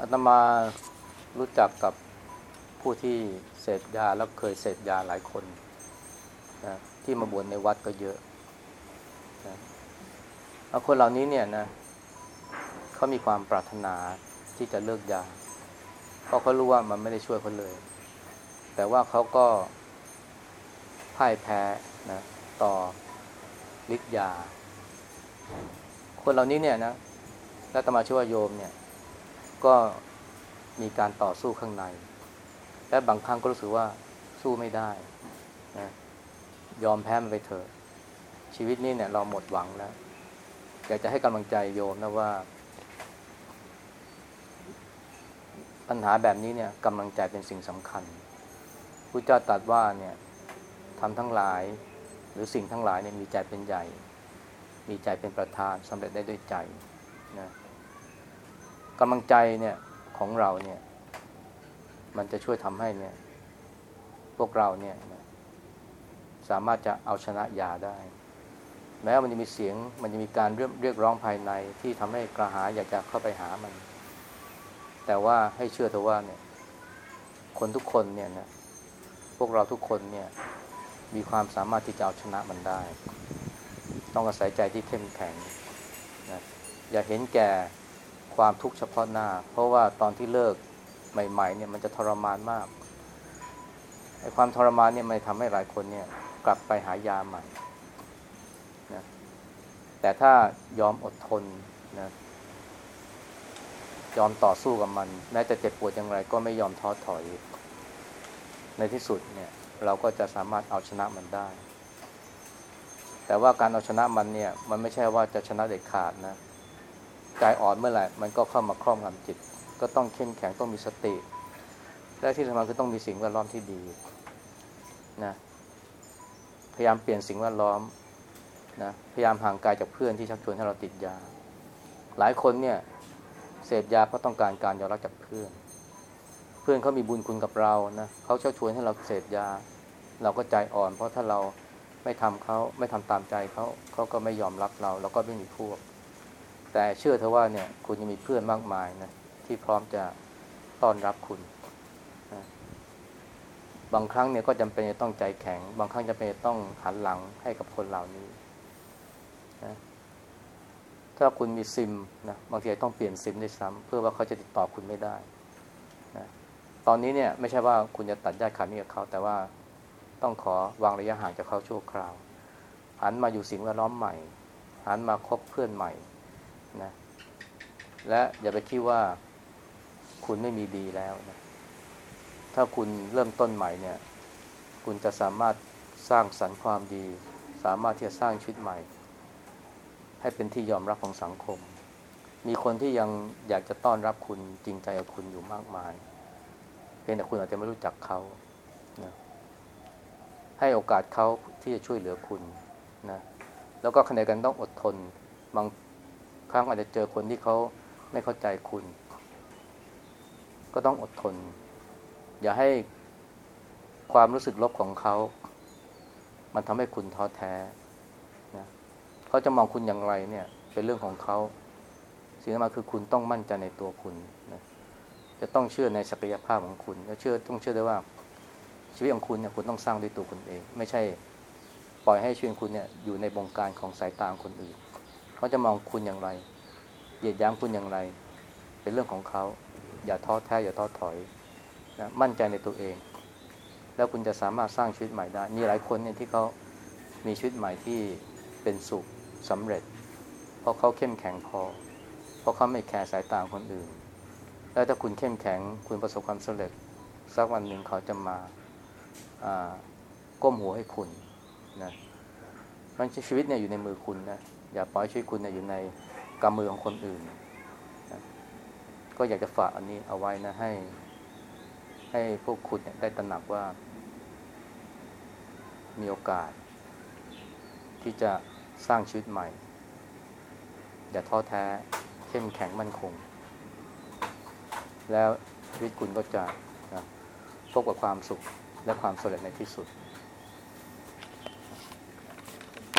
อาตมารู้จักกับผู้ที่เสพยาแล้วเคยเสพยาหลายคนนะที่มาบวชในวัดก็เยอะนะแล้วคนเหล่านี้เนี่ยนะเขามีความปรารถนาที่จะเลิกยา เพราะเขารู้ว่ามันไม่ได้ช่วยเขาเลย แต่ว่าเขาก็พ่ายแพ้นะต่อฤทธิ์ยา คนเหล่านี้เนี่ยนะและตมาชื่อว่าโยมเนี่ย ก็มีการต่อสู้ข้างใน และบางครั้งก็รู้สึกว่าสู้ไม่ได้นะยอมแพ้มันไปเถอะ ชีวิตนี้เนี่ยเราหมดหวังแล้วอยากจะให้กำลังใจโยมนะว่า ปัญหาแบบนี้เนี่ยกำลังใจเป็นสิ่งสำคัญพระเจ้าตรัสว่าเนี่ยทำทั้งหลายหรือสิ่งทั้งหลายเนี่ยมีใจเป็นใหญ่ มีใจเป็นประธานสำเร็จได้ด้วยใจนะ กำลังใจเนี่ยของเราเนี่ย มันจะช่วยทำให้เนี่ย พวกเราเนี่ย สามารถจะเอาชนะยาได้ แม้ว่ามันจะมีเสียงมันจะมีการเรียกเรียกร้องภายในที่ทำให้กระหายอยากจะเข้าไปหามัน แต่ว่าให้เชื่อเถอะว่าเนี่ย คนทุกคนเนี่ยนะพวกเราทุกคนเนี่ย มีความสามารถที่จะเอาชนะมันได้ ต้องอาศัยใจที่เข้มแข็งนะอย่าเห็นแก่ ความทุกข์เฉพาะหน้า เพราะว่าตอนที่เลิกใหม่ๆเนี่ยมันจะทรมานมากไอ้ความทรมานเนี่ยมันทำให้หลายคนเนี่ยกลับไปหายาใหม่นะแต่ถ้ายอมอดทนนะยอมต่อสู้กับมัน แม้จะเจ็บปวดอย่างไรก็ไม่ยอมท้อถอย ในที่สุดเนี่ย เราก็จะสามารถเอาชนะมันได้ แต่ว่าการเอาชนะมันเนี่ย มันไม่ใช่ว่าจะชนะเด็ดขาดนะ ใจอ่อนเมื่อไหร่มันก็เข้ามาครอบงำจิต ก็ต้องเข้มแข็งต้องมีสติ และที่สำคัญคือต้องมีสิ่งแวดล้อมที่ดีนะพยายามเปลี่ยนสิ่งแวดล้อมนะพยายามห่างไกลจากเพื่อนที่ชักชวนให้เราติดยา หลายคนเนี่ยเสพยาเพราะต้องการการยอมรับจากเพื่อน เพื่อนเขามีบุญคุณกับเรานะเขาชักชวนให้เราเสพยา เราก็ใจอ่อน เพราะถ้าเราไม่ทำเขาไม่ทำตามใจเขาเขาก็ไม่ยอมรับเราแล้วก็ไม่มีพวก แต่เชื่อเถอะว่าเนี่ยคุณยังมีเพื่อนมากมายนะที่พร้อมจะต้อนรับคุณนะบางครั้งเนี่ยก็จำเป็นจะต้องใจแข็ง บางครั้งจำเป็นจะต้องหันหลังให้กับคนเหล่านี้นะถ้าคุณมีซิมนะบางทีต้องเปลี่ยนซิมด้วยซ้ำเพื่อว่าเขาจะติดต่อคุณไม่ได้นะตอนนี้เนี่ยไม่ใช่ว่าคุณจะตัดญาติขาดมิตรกับเขา แต่ว่าต้องขอวางระยะห่างจากเขาชั่วคราวหันมาอยู่สิ่งแวดล้อมใหม่หันมาคบเพื่อนใหม่ นะ และอย่าไปคิดว่าคุณไม่มีดีแล้วนะ ถ้าคุณเริ่มต้นใหม่เนี่ย คุณจะสามารถสร้างสรรค์ความดี สามารถที่จะสร้างชีวิตใหม่ ให้เป็นที่ยอมรับของสังคม มีคนที่ยังอยากจะต้อนรับคุณจริงใจกับคุณอยู่มากมาย เพียงแต่คุณอาจจะไม่รู้จักเขานะให้โอกาสเขาที่จะช่วยเหลือคุณนะ แล้วก็ขณะกันต้องอดทน บาง รั้งอาจจะเจอคนที่เขาไม่เข้าใจคุณ ก็ต้องอดทน อย่าให้ความรู้สึกลบของเขา มันทำให้คุณท้อแท้นะเขาจะมองคุณอย่างไรเนี่ย เป็นเรื่องของเขาสิ่งที่มาคือคุณต้องมั่นใจในตัวคุณนะจะต้องเชื่อในศักยภาพของคุณและเชื่อต้องเชื่อได้ว่า ชีวิตของคุณเนี่ยคุณต้องสร้างด้วยตัวคุณเอง ไม่ใช่ปล่อยให้ชีวิตคุณเนี่ยอยู่ในบงการของสายตาคนอื่น เขาจะมองคุณอย่างไร เหยียดย้ำคุณอย่างไร เป็นเรื่องของเขา อย่าท้อแท้อย่าท้อถอยนะมั่นใจในตัวเอง แล้วคุณจะสามารถสร้างชีวิตใหม่ได้ มีหลายคนเนี่ยที่เขามีชีวิตใหม่ที่เป็นสุขสำเร็จ เพราะเขาเข้มแข็งพอ เพราะเขาไม่แคร์สายตาคนอื่น แล้วถ้าคุณเข้มแข็งคุณประสบความสำเร็จ สักวันหนึ่งเขาจะมาก้มหัวให้คุณนะมันชีวิตเนี่ยอยู่ในมือคุณนะ อย่าปล่อยชีวิตคุณอยู่ในกำมือของคนอื่นนะก็อยากจะฝากอันนี้เอาไว้นะให้ ให้พวกคุณได้ตระหนักว่า มีโอกาส ที่จะสร้างชีวิตใหม่ อย่าท้อแท้ เข้มแข็งมั่นคง แล้วชีวิตคุณก็จะนะพบกับความสุขและความสำเร็จในที่สุด